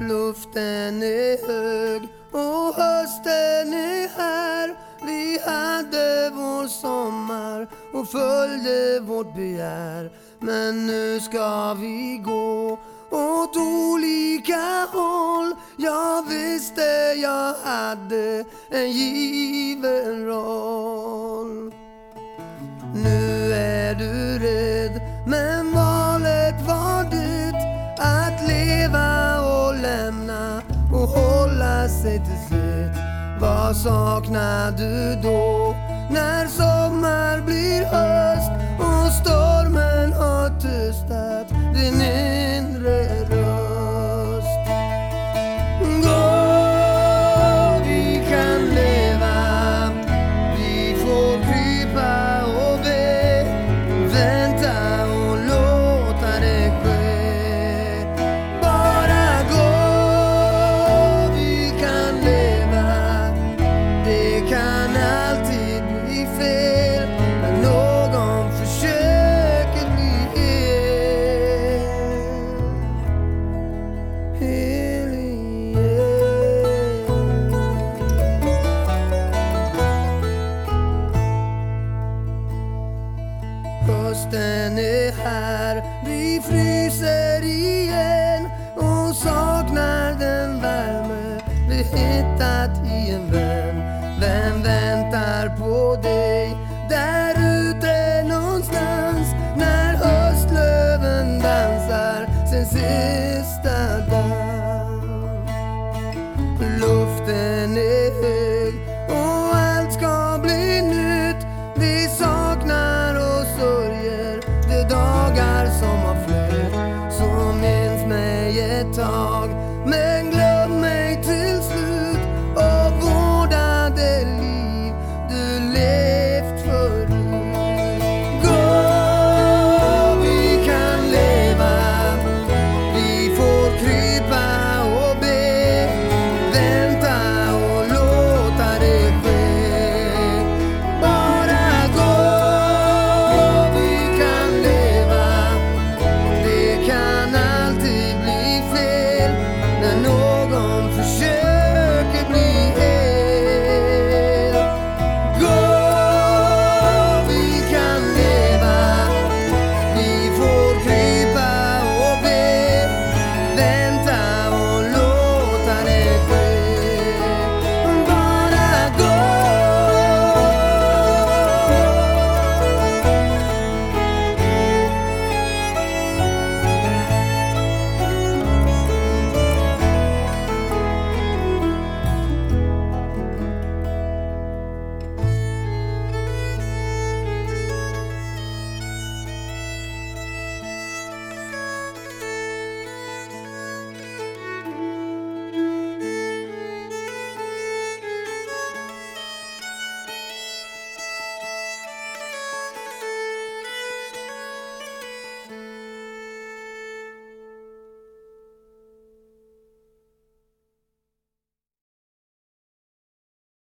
Luften är hög och hösten är här. Vi hade vår sommar och följde vårt begär. Men nu ska vi gå åt olika håll. Jag visste jag hade en given roll. Sig till slut. Vad saknar du då när sommar blir höst och stormen Hösten är här, vi fryser igen. Och saknar den värme vi hittat i en värld.